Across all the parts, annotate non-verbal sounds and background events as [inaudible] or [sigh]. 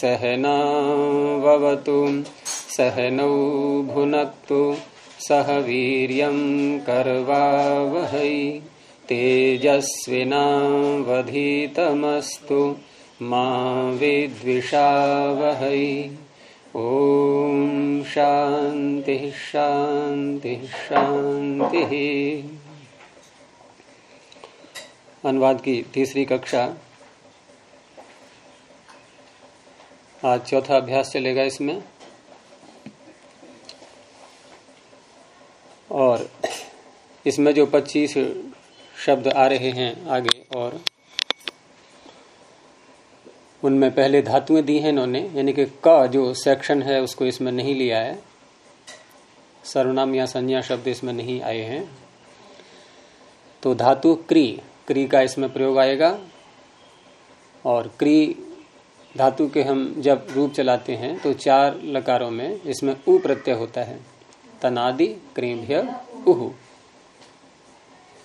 सहनावतु सहनौ भुनक्तु सह वीर वीर्यं कर्वावहै। तेजस्विनावधीतमस्तु, मा विद्विषावहै। ॐ शान्तिः शान्तिः शान्तिः। अनुवाद की तीसरी कक्षा आज चौथा अभ्यास चलेगा इसमें। और इसमें जो 25 शब्द आ रहे हैं आगे और उनमें पहले धातुएँ दी हैं इन्होंने, यानी कि क जो सेक्शन है उसको इसमें नहीं लिया है। सर्वनाम या संज्ञा शब्द इसमें नहीं आए हैं। तो धातु क्री क्री का इसमें प्रयोग आएगा। और क्री धातु के हम जब रूप चलाते हैं तो चार लकारों में इसमें उ प्रत्यय होता है, तनादि क्रीभ्य उहु।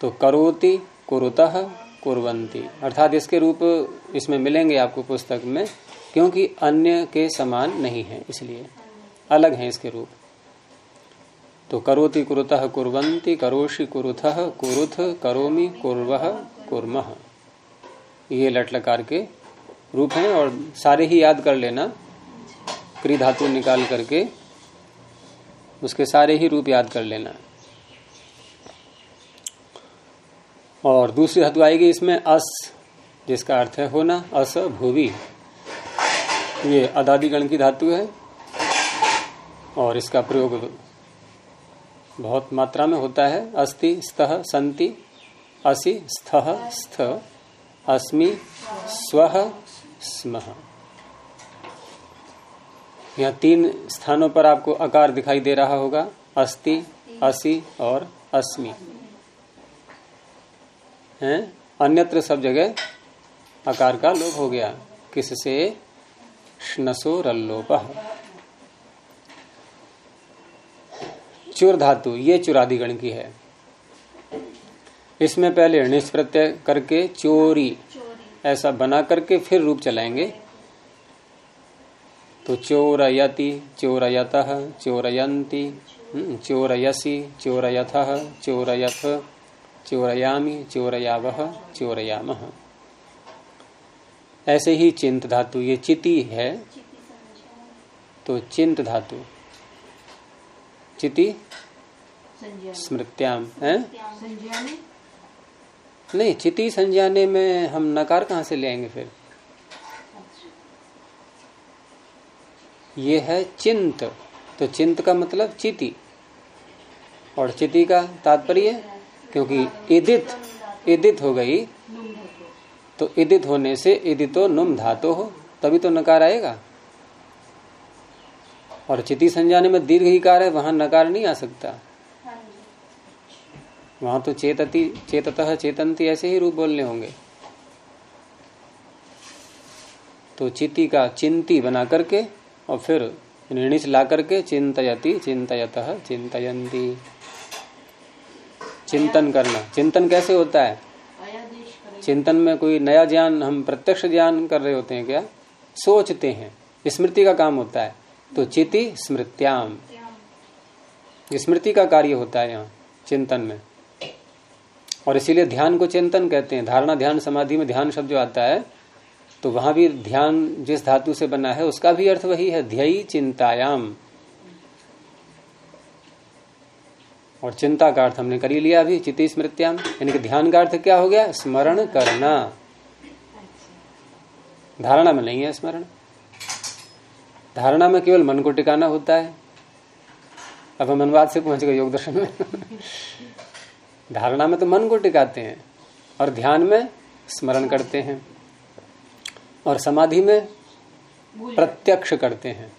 तो करोति, कुरुतः कुरवंती अर्थात इसके रूप इसमें मिलेंगे आपको पुस्तक में, क्योंकि अन्य के समान नहीं है, इसलिए अलग है इसके रूप। तो करोति, कुरुतः कुरवंती करोषि, कुरुथः, कुरुथ, करोमि कुर्वह कुर्मह ये लटलकार के रूप हैं और सारे ही याद कर लेना। क्री धातु निकाल करके उसके सारे ही रूप याद कर लेना। और दूसरी धातु आएगी इसमें अस, जिसका अर्थ है होना। अस भूवि। ये अदादि गण की धातु है और इसका प्रयोग बहुत मात्रा में होता है। अस्ति, स्तः, संति, असि, स्थ स्थ, अस्मि, स्व स्म। यह तीन स्थानों पर आपको आकार दिखाई दे रहा होगा, अस्ति, असि और अस्मि। हैं? अन्यत्र सब जगह आकार का लोप हो गया। किससे? स्नसो रल्लोप चुर धातु ये चुरादिगण की है। इसमें पहले निष्प्रत्यय प्रत्यय करके चोरी। ऐसा बना करके फिर रूप चलाएँगे। तो चोरयति चोरयत चोरयंती हम्म, चोरयसी चोरयथ चोरयथ चोरयामी चोरयावह चोरयाम। ऐसे ही चिंत धातु ये चिति है। तो चिंत धातु चिति? स्मृत्याम है? नहीं, चिति संज्ञाने में हम नकार कहाँ से ले आएँगे फिर? ये है चिंत। तो चिंत का मतलब चिति। और चिति का तात्पर्य, क्योंकि इदित इदित हो गई तो इदित होने से इदितो नुम धातो हो, तभी तो नकार आएगा। और चिति संज्ञाने में दीर्घ ही कार है, वहाँ नकार नहीं आ सकता। वहाँ तो चेतती, चेततः चेतनती ऐसे ही रूप बोलने होंगे। तो चिति का चिंती बना करके और फिर निर्णित ला करके चिंतयती, चिंतयत चिंतयंती। चिंतन करना। चिंतन कैसे होता है? चिंतन में कोई नया ज्ञान, हम प्रत्यक्ष ज्ञान कर रहे होते हैं क्या? सोचते हैं। स्मृति का काम होता है। तो चिति स्मृत्याम। स्मृति का कार्य होता है यहाँ, चिंतन में। और इसीलिए ध्यान को चिंतन कहते हैं। धारणा ध्यान समाधि में ध्यान शब्द जो आता है तो वहाँ भी ध्यान जिस धातु से बना है, उसका भी अर्थ वही है, ध्ययी चिंतायाम। और चिंता का अर्थ हमने कर लिया अभी चिति स्मृत्याम। यानी कि ध्यान का अर्थ क्या हो गया? स्मरण करना। धारणा में नहीं है स्मरण। धारणा में केवल मन को टिकाना होता है। अब हम अनुवाद से पहुँच गए योग दर्शन में। धारणा में तो मन को टिकाते हैं और ध्यान में स्मरण करते हैं और समाधि में प्रत्यक्ष करते हैं।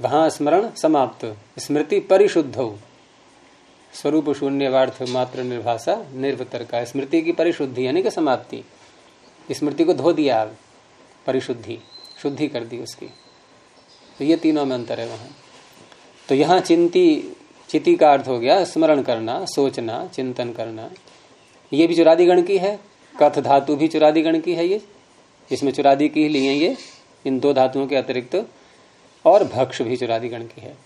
वहाँ स्मरण समाप्त स्मृति परिशुद्ध हो। स्वरूप शून्यवार्थ मात्र निर्भाषा निर्वतर का स्मृति की परिशुद्धि यानी कि समाप्ति। स्मृति को धो दिया आप परिशुद्धि शुद्धि कर दी उसकी। तो ये तीनों में अंतर है वहाँ। तो यहाँ चिंती चिति का अर्थ हो गया स्मरण करना सोचना चिंतन करना। ये भी चुरादी गण की है कथ धातु भी चुरादी गण की है ये। इसमें चुरादी की ही लिए ये इन दो धातुओं के अतिरिक्त और भक्ष भी चुरादिगण की है।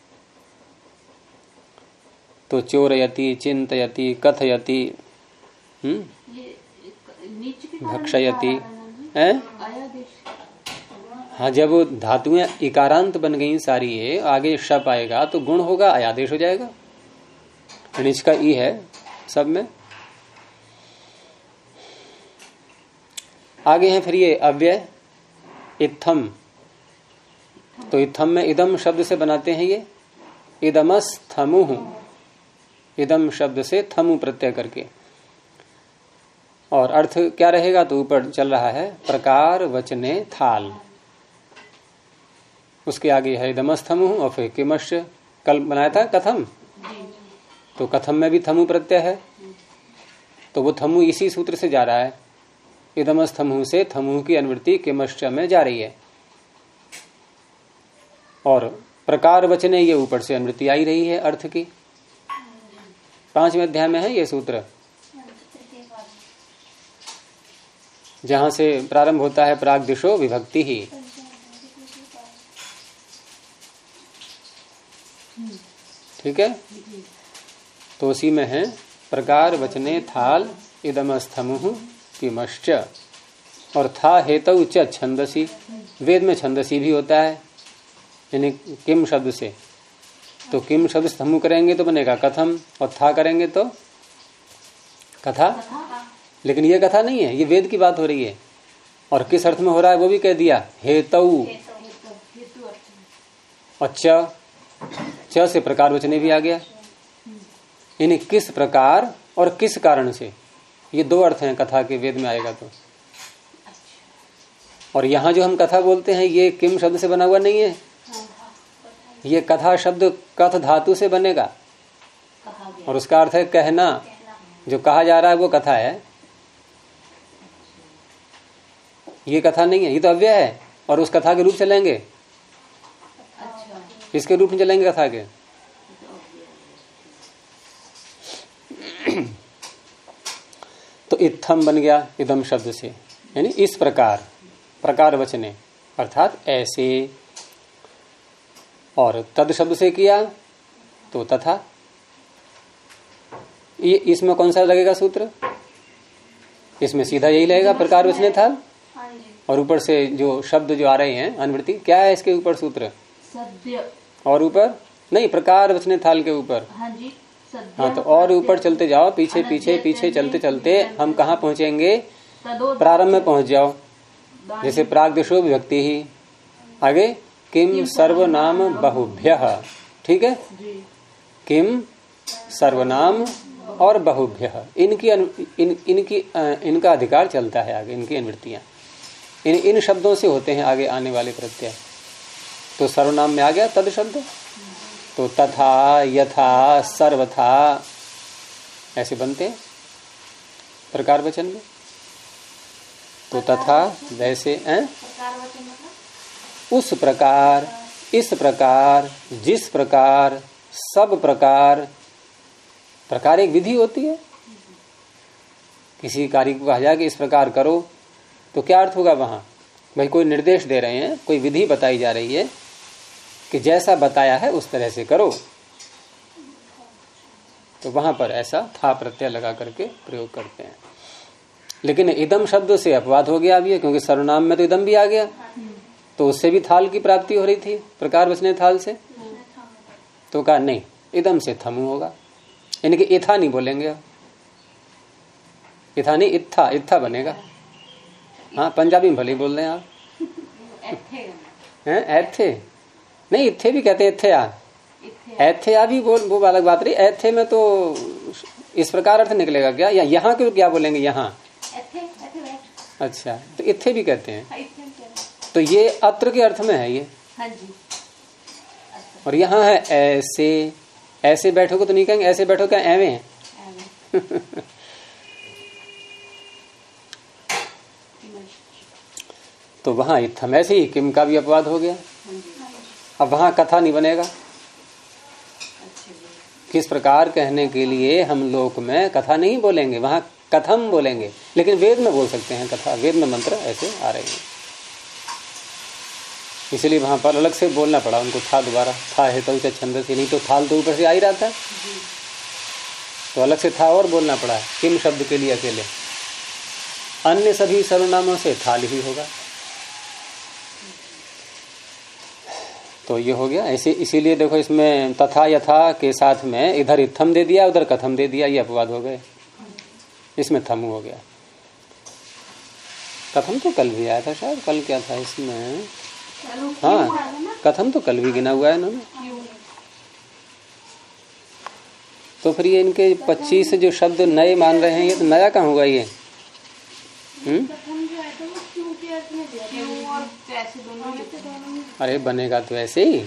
तो चोरयति चिंतयति कथयति हम्म? भक्षयति है हाँ जब धातुएँ इकारांत बन गई सारी, ये आगे शप आएगा तो गुण होगा, आयादेश हो जाएगा। ऋणिच का ई है सब में। आगे है फिर ये अव्यय, इत्थम। तो इत्थम में इदम शब्द से बनाते हैं ये। इदमस थमु इदम शब्द से थमु प्रत्यय करके। और अर्थ क्या रहेगा तो ऊपर चल रहा है, प्रकार वचने थाल। उसके आगे है इदमस्थमु और फिर किमश कल बनाया था कथम? तो कथम में भी थमु प्रत्यय है। तो वो थमु इसी सूत्र से जा रहा है। इदमस्थमु से थमु की अनुवृत्ति किमश्च में जा रही है। और प्रकार वचने ये ऊपर से अनुवृत्ति आई रही है अर्थ की। पाँचवें अध्याय में है ये सूत्र। जहाँ से प्रारंभ होता है प्राग दिशो विभक्ति ही। ठीक है? तो उसी में है प्रकार वचने थाल इदम इदमस्थमु किमश्च। और था हेतु च छंदसी। वेद में छंदसी भी होता है। यानी किम शब्द से। तो किम शब्द स्तंभ करेंगे तो बनेगा कथम। और था करेंगे तो? कथा? लेकिन ये कथा नहीं है ये वेद की बात हो रही है। और किस अर्थ में हो रहा है वो भी कह दिया हेतु। अच्छा च से प्रकार वचने भी आ गया। यानी किस प्रकार और किस कारण से? ये दो अर्थ हैं कथा के वेद में आएगा तो। और यहाँ जो हम कथा बोलते हैं, ये किम शब्द से बना हुआ नहीं है। ये कथा शब्द कथ धातु से बनेगा। और उसका अर्थ है कहना। जो कहा जा रहा है वो कथा है। ये कथा नहीं है, ये तो अव्यय है। और उस कथा के रूप चलेंगे किसके रूप में चलेंगे कथा के? तो इत्थम बन गया इदम शब्द से यानी इस प्रकार प्रकार वचने अर्थात ऐसे। और तद शब्द से किया तो तथा। ये इसमें कौन सा लगेगा सूत्र? इसमें सीधा यही लगेगा प्रकार वचने था? और ऊपर से जो शब्द जो आ रहे हैं अनुवृत्ति क्या है इसके ऊपर सूत्र? सद्य। और ऊपर? नहीं प्रकार वचने थाल के ऊपर। हाँ जी हाँ तो और ऊपर चलते जाओ पीछे पीछे पीछे चलते चलते हम कहाँ पहुँचेंगे? प्रारंभ में पहुँच जाओ। जैसे प्राग दिशो विभक्ति ही। आगे किम सर्वनाम बहुभ्य। ठीक है? किम सर्वनाम और बहुभ्य। इनकी इन, इनकी इनका अधिकार चलता है आगे इनकी अनुवृत्तियाँ। इन इन शब्दों से होते हैं आगे आने वाले प्रत्यय। तो सर्वनाम में आ गया तद शब्द? तो तथा यथा सर्वथा ऐसे बनते हैं प्रकार वचन में। तो तथा वैसे हैं? प्रकार वचन मतलब? उस प्रकार इस प्रकार जिस प्रकार सब प्रकार प्रकार एक विधि होती है। किसी कार्य को कहा जाए कि इस प्रकार करो तो क्या अर्थ होगा वहाँ? भाई कोई निर्देश दे रहे हैं कोई विधि बताई जा रही है कि जैसा बताया है उस तरह से करो। तो वहाँ पर ऐसा था प्रत्यय लगा करके प्रयोग करते हैं। लेकिन इदम शब्द से अपवाद हो गया अभी क्योंकि सर्वनाम में तो इदम भी आ गया। तो उससे भी थाल की प्राप्ति हो रही थी प्रकार बचने थाल से। तो कहा नहीं इदम से थमु होगा। यानी कि इथा नहीं बोलेंगे अब इथा नहीं इत्था इत्था बनेगा। हाँ पंजाबी में भले बोल रहे हैं आप। एथे। हैं ऐथे नहीं इथे भी कहते हैं इत्थे आ। इथे ऐथे आ भी बोल वो अलग बात रही ऐथे में तो इस प्रकार अर्थ निकलेगा क्या? या यहाँ क्यों क्या बोलेंगे? यहाँ। बैठ। अच्छा तो इथे भी कहते हैं। हाँ, है? तो ये अत्र के अर्थ में है ये। हाँ जी। और यहाँ है ऐसे ऐसे बैठोगे तो नहीं कहेंगे ऐसे बैठो क्या एवे हैं [laughs] तो वहाँ इत्थम ऐसे ही किम का भी अपवाद हो गया। हाँ अब वहाँ कथा नहीं बनेगा। किस प्रकार कहने के लिए हम लोक में कथा नहीं बोलेंगे, वहाँ कथम बोलेंगे। लेकिन वेद में बोल सकते हैं कथा, वेद में मंत्र ऐसे आ रहे हैं। इसलिए वहाँ पर अलग से बोलना पड़ा, उनको था दोबारा, था है तो छंद से, नहीं तो थाल तो ऊपर से आ ही रहा था। तो अलग से था और बोलना पड़ा, किम शब्द के लिए अकेले। अन्य सभी सर्वनामों से थाल ही होगा। तो ये हो गया। ऐसे इसीलिए देखो इसमें तथा यथा के साथ में इधर इथम दे दिया उधर कथम दे दिया ये अपवाद हो गए। इसमें थम हो गया। कथम तो कल भी आया था शायद कल क्या था इसमें? हाँ कथम तो कल भी गिना हुआ है इन्होंने। तो फिर ये इनके पच्चीस जो शब्द नए मान रहे हैं ये तो नया कहाँ हुआ ये? हम्म अरे बनेगा तो ऐसे ही।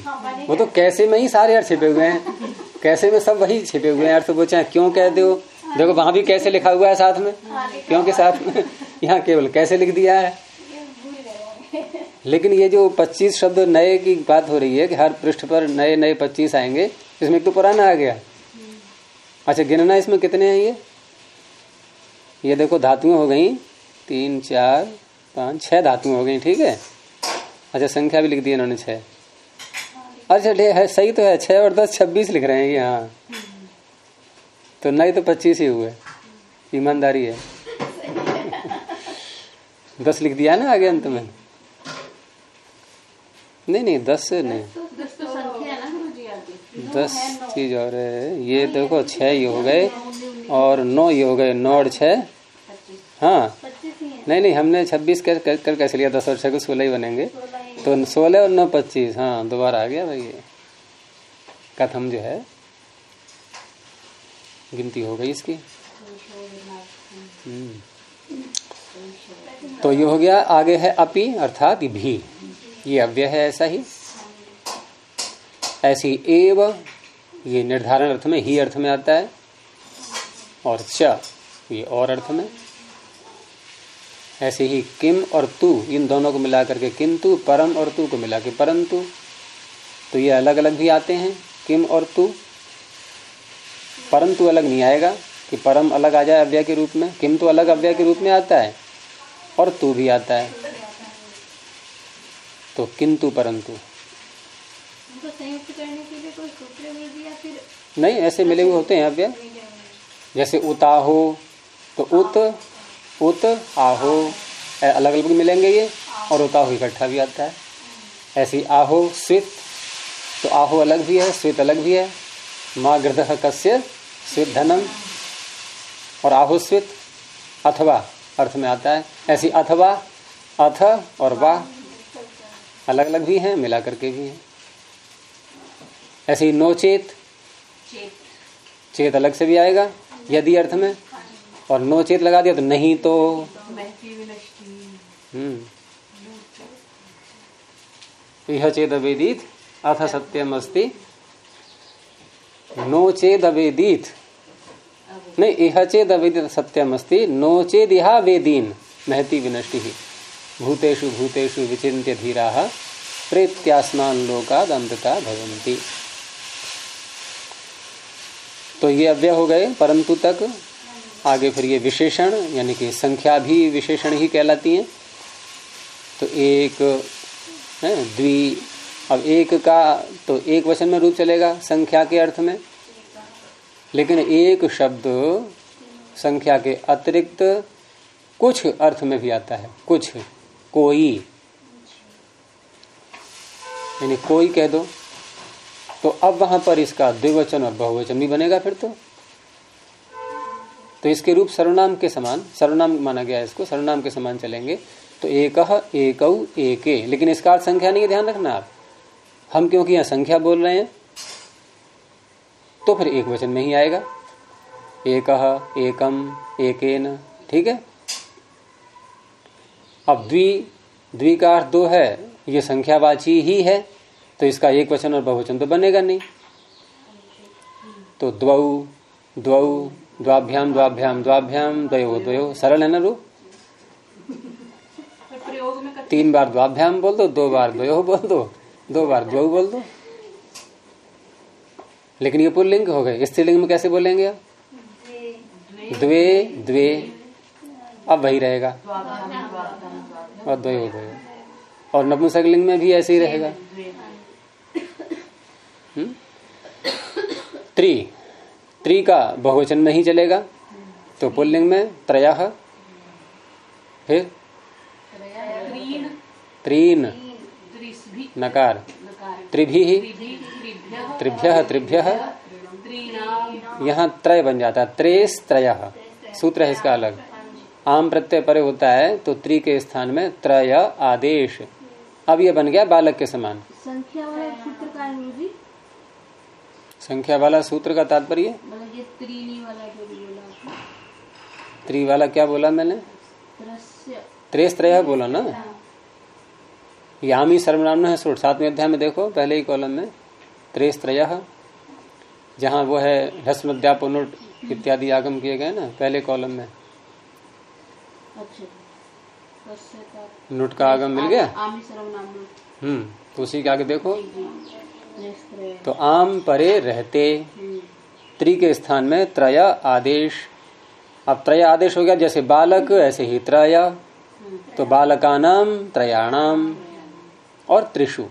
वो तो कैसे में ही सारे अर्थ छिपे हुए हैं। कैसे में सब वही छिपे हुए हैं अर्थ वो चाहे क्यों कह दो देखो वहाँ भी कैसे लिखा हुआ है साथ में। क्यों के साथ में यहाँ केवल कैसे लिख दिया है। लेकिन ये जो 25 शब्द नए की बात हो रही है कि हर पृष्ठ पर नए नए 25 आएँगे इसमें एक तो पुराना आ गया। अच्छा गिनना इसमें कितने हैं ये? ये देखो धातुएँ हो गई तीन चार पाँच छह धातुएँ हो गई ठीक है? अच्छा संख्या भी लिख दी इन्होंने छह। अच्छा है सही तो है छह और दस छब्बीस लिख रहे हैं यहाँ तो नहीं तो पच्चीस ही हुए। ईमानदारी है। [laughs] दस लिख दिया ना आगे अंत में? नहीं नहीं दस से नहीं। दस चीज़ और है। ये देखो छह ये हो गए और नौ ये हो गए। नौ और छह? हाँ। नहीं नहीं हमने छब्बीस कर, कर, कर कैसे लिया? दस और छह को सोलह ही बनेंगे। तो सोलह और नौ पच्चीस हाँ दोबारा आ गया भाई ये। कथम जो है, गिनती हो गई इसकी। हम्म। तो ये हो गया, आगे है अपि, अर्थात भी। ये अव्यय है ऐसा ही। ऐसी एव, ये निर्धारण अर्थ में ही अर्थ में आता है, और च, ये और अर्थ में। ऐसे ही किम और तू इन दोनों को मिला करके किंतु परम और तू को मिला के परंतु तो। ये अलग अलग भी आते हैं किम और तू। परंतु अलग नहीं आएगा कि परम अलग आ जाए अव्यय के रूप में किम तो अलग अव्यय के रूप में आता है और तू भी आता है। तो किंतु परंतु नहीं ऐसे मिले हुए होते हैं अव्यय। जैसे उताहो तो उत उत आहो। अलग अलग मिलेंगे ये और उताहो इकट्ठा भी आता है। ऐसी आहो स्वित तो आहो अलग भी है स्वित अलग भी है। माँ गृद कस्य स्वित धनम और आहो स्वित अथवा अर्थ में आता है। ऐसी अथवा अथ और वाह अलग अलग भी हैं मिला करके भी हैं। ऐसी नोचेत चेत अलग से भी आएगा यदि अर्थ में। और नो चेत लगा दिया तो नहीं तो हम्म। यह अवेदित अथ सत्यम अस्ति। नो चेद अवेदित। नहीं यह चेद अवेदित सत्यम अस्ति। नो चेद यह वेदीन महती विनष्टि भूतेषु भूतेषु विचिन्त्य धीरा प्रेत्यास्मान लोका दंतता भवंती तो ये अव्यय हो गए परंतु तक आगे फिर ये विशेषण, यानी कि संख्या भी विशेषण ही कहलाती है। तो एक, है, द्वि, अब एक का तो एक वचन में रूप चलेगा संख्या के अर्थ में। लेकिन एक शब्द संख्या के अतिरिक्त कुछ अर्थ में भी आता है। कुछ, कोई। यानी कोई कह दो। तो अब वहाँ पर इसका द्विवचन और बहुवचन भी बनेगा फिर तो। तो इसके रूप सर्वनाम के समान, सर्वनाम माना गया है इसको, सर्वनाम के समान चलेंगे। तो एक एक एक। लेकिन इसका संख्या नहीं ध्यान रखना आप। हम क्योंकि यहाँ संख्या बोल रहे हैं तो फिर एक वचन में ही आएगा। एक एकम एकेन, ठीक है? अब द्वि द्वि का अर्थ दो है, ये संख्यावाची ही है तो इसका एक वचन और बहुवचन तो बनेगा नहीं। तो द्वौ द्वौ द्वाभ्याम द्वाभ्याम द्वाभ्याम द्वयो द्वयो, सरल है ना रूप? तीन बार द्वाभ्याम बोल दो दो बार द्वयो बोल दो दो बार द्वौ बोल दो। लेकिन ये पुल्लिंग हो गए स्त्रीलिंग में कैसे बोलेंगे आप? द्वे द्वे, अब वही रहेगा। और द्वयो द्वयो। और नपुंसकलिंग में भी ऐसे ही रहेगा। हम्म? त्रि। त्रि का बहुवचन में ही चलेगा तो पुल्लिंग में त्रय फिर? त्रीन। नकार। नकार। त्रिभी? त्रिभि त्रिभ्यः त्रिभ्य त्रिभ्य? यहाँ त्रय बन जाता है त्रेस त्रय सूत्र है इसका अलग। आम प्रत्यय परे होता है तो त्रि के स्थान में त्रय आदेश। अब ये बन गया बालक के समान। संख्या वाला सूत्र का है गुरु जी संख्या वाला सूत्र का तात्पर्य? मतलब ये त्रीनी वाला जो भी बोला आपने। त्रि वाला क्या बोला मैंने? त्रेस त्रय बोला ना? यामी सर्वनाम है सूट सातवें अध्याय में देखो पहले ही कॉलम में। त्रेस त्रय जहाँ वो है रस्म ह्रस्मद्यापनुट इत्यादि आगम किए गए ना पहले कॉलम में। अच्छा। नुट का आगम मिल गया? हम्म तो उसी के आगे देखो। तो आम परे रहते। त्री के स्थान में त्रय आदेश। अब त्रय आदेश हो गया जैसे बालक ऐसे ही त्रय। तो बालकानाम त्रयाणाम और त्रिशु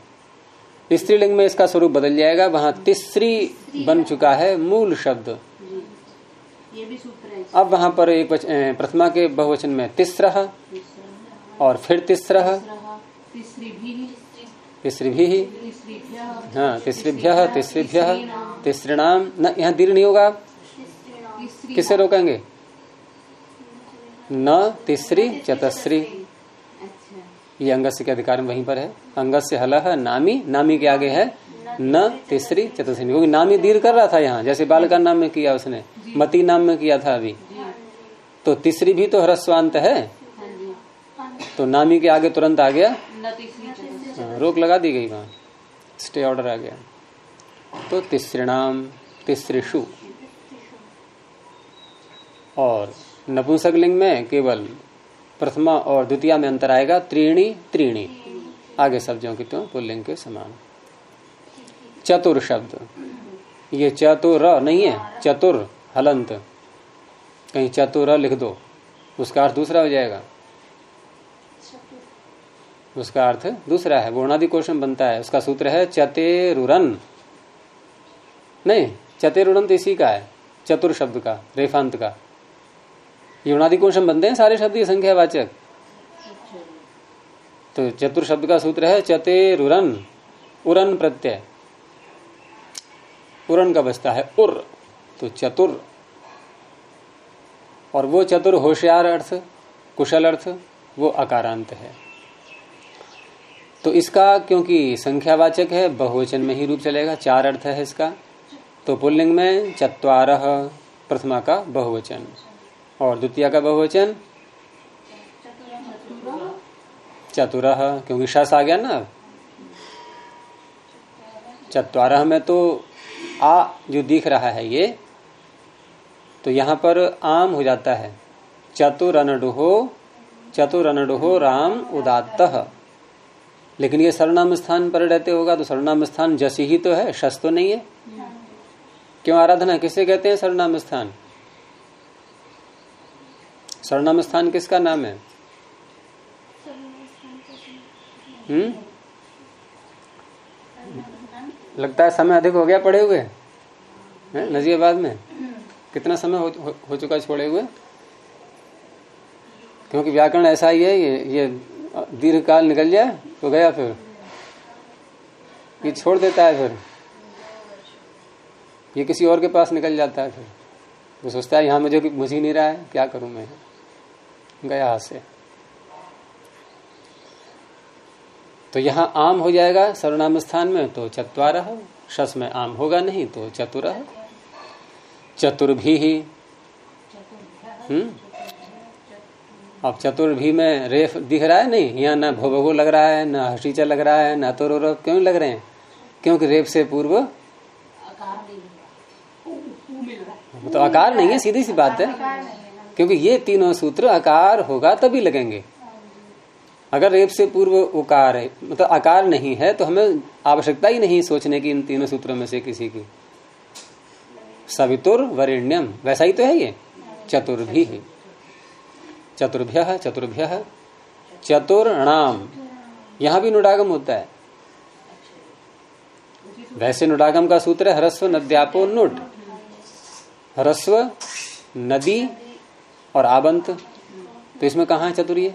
स्त्रीलिंग में इसका स्वरूप बदल जाएगा वहाँ तिसरी बन चुका है मूल शब्द। ये भी सूत्र है अब वहाँ पर एक प्रथमा के बहुवचन में तीसरा और फिर तीसरा तीसरी भी तीसरीभ्यः हाँ तिसरीभ्य तिसरीभ्य तिसृणाम न यहाँ दीर्घ नहीं होगा तीसरी किससे रोकेंगे न तिसरी चतश्री अच्छा। ये अंगस्य के अधिकार में वहीं पर है। अंगस्य हल है नामी नामी के आगे है। न तीसरी चतुर्थी क्योंकि नामी दीर्घ कर रहा था यहाँ जैसे बालका नाम में किया उसने मती नाम में किया था अभी। तो तीसरी भी तो ह्रस्वांत है। हाँ तो नामी के आगे तुरंत आ गया। रोक लगा दी गई वहाँ स्टे ऑर्डर आ गया। तो तिसृणाम तिसृषु और नपुंसकलिंग में केवल प्रथमा और द्वितीय में अंतर आएगा, त्रीणी त्रीणी। आगे शब्दों की तो पुल्लिंग के समान। चतुर शब्द। ये चतुर नहीं है, चतुर हलंत। कहीं चतुर लिख दो, उसका अर्थ दूसरा हो जाएगा। उसका अर्थ दूसरा है वर्णादि कोशम बनता है। उसका सूत्र है, चतेरुरन। नहीं, चतेरुरन तो इसी का है, चतुर शब्द का, रेफांत का। युणादि कोशम बनते हैं, सारे शब्द ये संख्यावाचक तो चतुर शब्द का सूत्र है, चतेरुरन। उरन प्रत्यय। उरन का बचता है, उर। तो चतुर। और वो चतुर होशियार अर्थ, कुशल अर्थ, वो अकारांत है। तो इसका क्योंकि संख्यावाचक है, बहुवचन में ही रूप चलेगा, चार अर्थ है इसका। तो पुल्लिंग में चतवार प्रथमा का बहुवचन और द्वितीय का बहुवचन चतुर, क्योंकि शस आ गया ना। चतवारह में तो आ जो दिख रहा है ये तो यहाँ पर आम हो जाता है। चतुरनडुहो चतुरनडुहो राम उदात्त। लेकिन ये सर्वनाम स्थान पर रहते होगा तो सर्वनाम स्थान जसी ही तो है शस तो नहीं है। क्यों आराधना किसे कहते हैं सर्वनाम स्थान सर्वनाम स्थान किसका नाम है? हम्म? लगता है समय अधिक हो गया पड़े हुए? नजीबाद में? कितना समय हो, हो, हो चुका छोड़े हुए? क्योंकि व्याकरण ऐसा ही है ये ये दीर्घ काल निकल जाए तो गया फिर। ये छोड़ देता है फिर। ये किसी और के पास निकल जाता है फिर। वो सोचता है, यहाँ मुझे मुझे नहीं रहा है, क्या करूँ मैं? गया हाथ से। तो यहाँ आम हो जाएगा सर्वनाम स्थान में तो चतवार, शस में आम होगा नहीं तो चतुर। चतुर्भी ही। हम्म? अब चतुर्भी में रेफ दिख रहा है? नहीं, यहाँ ना भोभगो लग रहा है, ना हसीचा लग रहा है, ना तो रो क्यों लग रहे हैं? क्योंकि रेप से पूर्व तो आकार नहीं है सीधी सी बात है। क्योंकि ये तीनों सूत्र आकार होगा तभी लगेंगे। अगर रेप से पूर्व उकार है मतलब आकार नहीं है तो हमें आवश्यकता ही नहीं सोचने की इन तीनों सूत्रों में से किसी की। सवितुर वरिण्यम, वैसा ही तो है ये। चतुर्भी चतुर्भ्य चतुर्भ्य चतुर्णाम। यहाँ भी नुडागम होता है। वैसे नुडागम का सूत्र है हरस्व नद्यापो नुट। हरस्व नदी और आबंत। तो इसमें कहा है चतुर्य?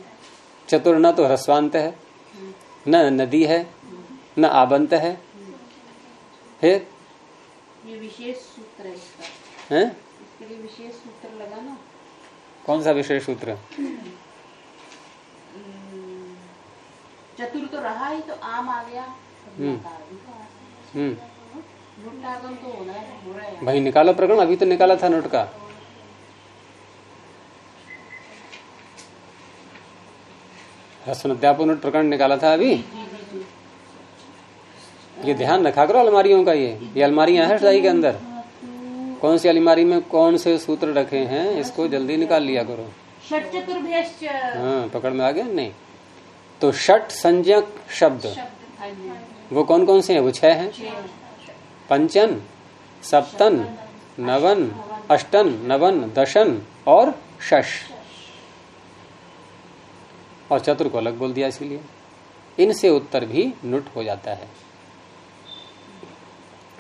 चतुर न तो ह्रस्वांत है न नदी है न आबंत है। फिर? ये विशेष सूत्र है इसका है इसके लिए विशेष सूत्र लगा ना कौन सा विशेष सूत्र? चतुर तो रहा ही तो आम आ गया। हम्म। तो। हम्म। तो भाई निकालो प्रकरण अभी तो निकाला था नोट का। नोट प्रकरण निकाला था अभी? ये ध्यान रखा करो अलमारियों का ये। ये अलमारियाँ हैं रजाई के अंदर। कौन सी अलमारी में कौन से सूत्र रखे हैं? इसको जल्दी निकाल लिया करो। षट चतुर्भ्यश्च। हाँ पकड़ में आ गया? नहीं। तो षट संज्ञक शब्द। वो कौन कौन से हैं? वो छह हैं? पंचन सप्तन नवन अष्टन नवन दशन और शश। और चतुर को अलग बोल दिया इसीलिए। इनसे उत्तर भी नुट हो जाता है।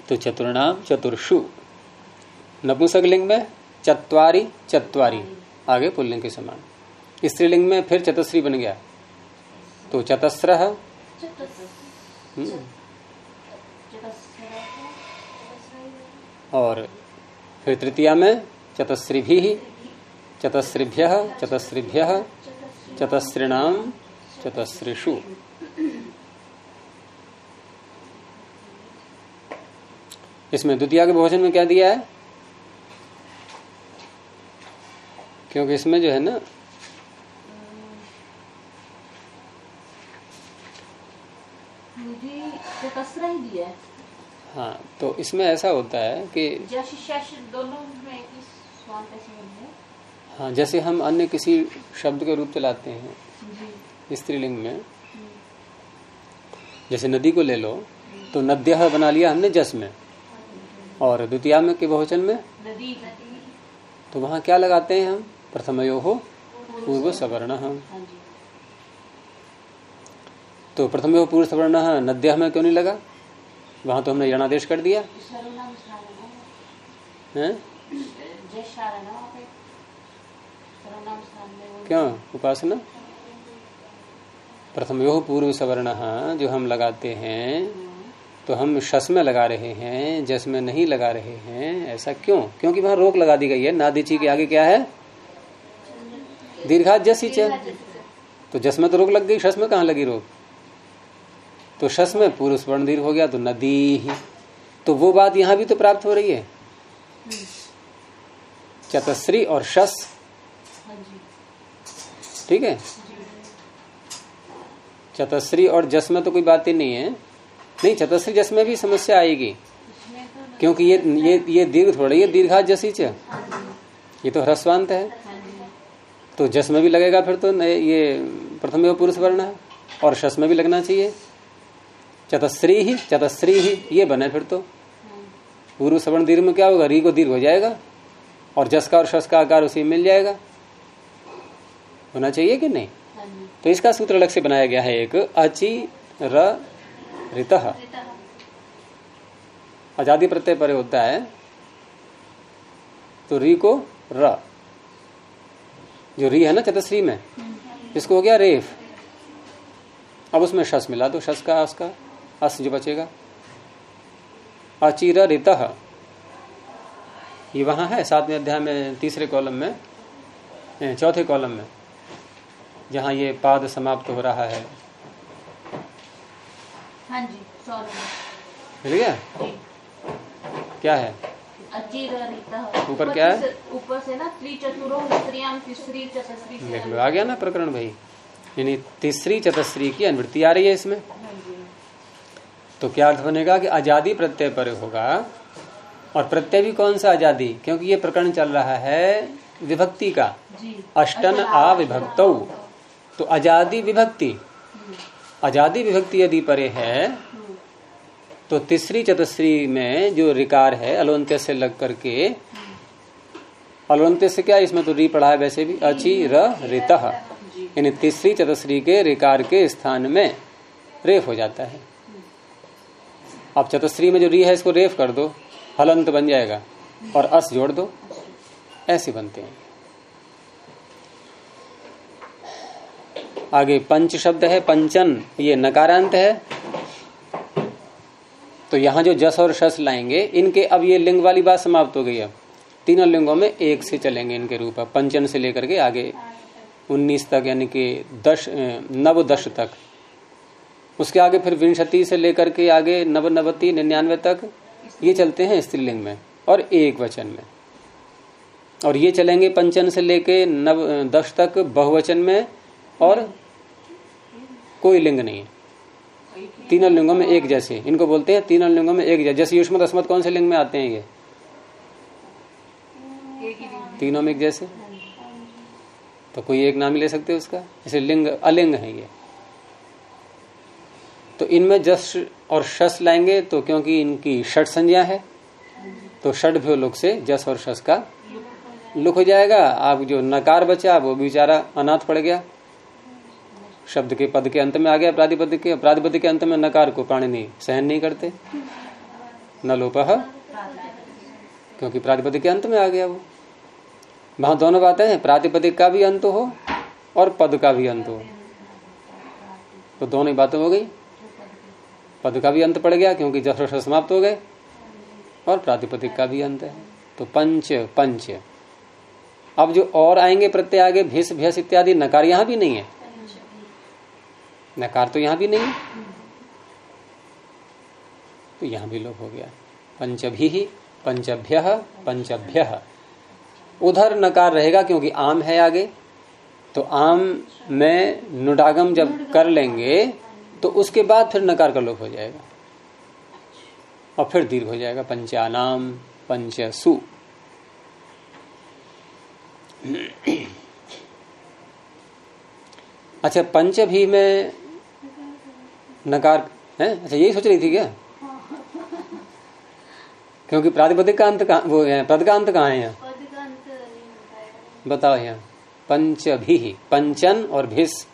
तो चतुर्नाम चतुर्षु नपुंसक लिंग में चत्वारी चत्वारी। आगे पुल्लिंग के समान। स्त्रीलिंग में फिर चतुश्री बन गया। तो चतस्र? और फिर तृतीया में चतस्री भी चतस्रीभ्य चतस्रीभ्य। चतस्रीणाम चतस्रीषु। इसमें द्वितीय के भोजन में क्या दिया है? क्योंकि इसमें जो है ना दिया हाँ। तो इसमें ऐसा होता है कि दोनों में ही है। हाँ जैसे हम अन्य किसी शब्द के रूप चलाते हैं स्त्रीलिंग में। जैसे नदी को ले लो तो नद्य बना लिया हमने जस में। और द्वितीया में के बहुवचन में? नदी। तो वहाँ क्या लगाते हैं हम? प्रथमयो पूर्व सवर्ण तो प्रथमयो पूर्व सवर्ण नद्या में क्यों नहीं लगा? वहाँ तो हमने यणादेश कर दिया। है? क्यों? उपासना? प्रथमयो पूर्व सवर्ण जो हम लगाते हैं तो हम शस में लगा रहे हैं, जस में नहीं लगा रहे हैं, ऐसा क्यों? क्योंकि वहाँ रोक लगा दी गई है। नादिची के आगे क्या है? दीर्घात जस ही च। तो जस में तो रोक लग गई शस में कहा लगी रोक तो शस में पूर्व स्वर्ण दीर्घ हो गया तो नदी ही। तो वो बात यहाँ भी तो प्राप्त हो रही है। चतश्री और शस। हाँ ठीक है? चतश्री और जस में तो कोई बात ही नहीं है। नहीं चतश्री जस में भी समस्या आएगी। तो क्योंकि ये ये ये दीर्घ थोड़ा ये दीर्घा जसी च। ये तो ह्रस्वांत है हाँ। तो जस में भी लगेगा फिर तो ये प्रथम पुरुष वर्ण है, और शस में भी लगना चाहिए। चतश्री ही चतश्री ही, ये बने फिर तो। पूर्व सवर्ण दीर्घ में क्या होगा? री को दीर्घ हो जाएगा, और जस का और शस का आकार उसी में मिल जाएगा। होना चाहिए कि नहीं? तो इसका सूत्र अलग से बनाया गया है एक, अचि रित आज़ादी प्रत्यय पर होता है तो री को र। जो री है ना चतश्री में इसको हो गया रेफ। अब उसमें शस मिला दो शस का उसका अस जो बचेगा। अचिर रित। ये वहाँ है सातवें अध्याय में तीसरे कॉलम में चौथे कॉलम में जहाँ ये पाद समाप्त हो रहा है। हाँ जी मिल गया? क्या है? ऊपर क्या है? ऊपर से ना त्रिचतुरो स्त्रियाम तिसरी चतुश्री देख लो आ गया ना प्रकरण भाई। यानी तीसरी चतश्री की अनुवृत्ति आ रही है इसमें। हाँ तो क्या अर्थ बनेगा कि आज़ादी प्रत्यय पर होगा? और प्रत्यय भी कौन सा आज़ादी? क्योंकि ये प्रकरण चल रहा है विभक्ति का। अष्टन आ विभक्त तो आज़ादी विभक्ति। आज़ादी विभक्ति यदि परे है। तो तीसरी चतुश्री में जो रिकार है, अलवंत्य से लग करके, अलवंत्य से क्या इसमें तो री पढ़ा है वैसे भी? अचि र ऋत। यानी तीसरी चतुश्री के रिकार के स्थान में रेफ हो जाता है। अब चतुश्री में जो री है, इसको रेफ कर दो। हलंत बन जाएगा और अस जोड़ दो। ऐसे बनते हैं। आगे पंच शब्द है, पंचन। ये नकारांत है। तो यहाँ जो जस और शस लाएँगे, इनके अब ये लिंग वाली बात समाप्त हो गई अब तीनों लिंगों में एक से चलेंगे इनके रूप। पंचन से लेकर के आगे उन्नीस तक, यानी कि दश नव दश तक। उसके आगे फिर विंशति से लेकर के आगे नव नवती निन्यानवे तक, ये चलते हैं स्त्रीलिंग में, और एक वचन में। और ये चलेंगे पंचन से लेके नव दश तक, बहुवचन में, और कोई लिंग नहीं तीनों लिंगों में एक जैसे। इनको बोलते हैं तीनों लिंगों में एक जैसे। जैसे युष्मत अस्मत कौन से लिंग में आते हैं ये? तीनों में एक जैसे? तो कोई एक नाम ही ले सकते हैं उसका? जैसे लिंग, अलिंग है ये। तो इनमें जस और शस लाएँगे तो क्योंकि इनकी षट संज्ञा है तो षट भी लोग से जस और शस का लुक हो जाएगा। आप जो नकार बचा, वो बेचारा अनाथ पड़ गया। शब्द के पद के अंत में आ गया प्रातिपद के प्रातिपद के अंत में नकार को प्राणी सहन नहीं करते। न लोप क्योंकि प्रातिपदिक के अंत में आ गया वो। वहाँ दोनों बातें हैं प्रातिपदिक का भी अंत हो और पद का भी अंत हो। तो दोनों ही बातें हो गई। पद का भी अंत पड़ गया, क्योंकि जस समाप्त हो गए और प्रातिपदिक का भी अंत है। तो पंच पंच। अब जो और आएँगे, प्रत्यय आगे भिस भ्यस इत्यादि, नकार यहाँ भी नहीं है। नकार तो यहाँ भी नहीं तो यहाँ भी लोग हो गया। पंचभी पंचभ्य पंचभ्य। उधर नकार रहेगा क्योंकि आम है आगे। तो आम में नुडागम जब कर लेंगे तो उसके बाद फिर नकार का लोप हो जाएगा। और फिर दीर्घ हो जाएगा। पंचानाम, पंचसु। अच्छा पंच भी में नकार है? अच्छा यही सोच रही थी क्या? क्योंकि प्रातिपदिक का अंत कहा वो है पद का अंत कहाँ है यहाँ? बताओ यहाँ। पंच भी पंचन और भिस।